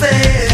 face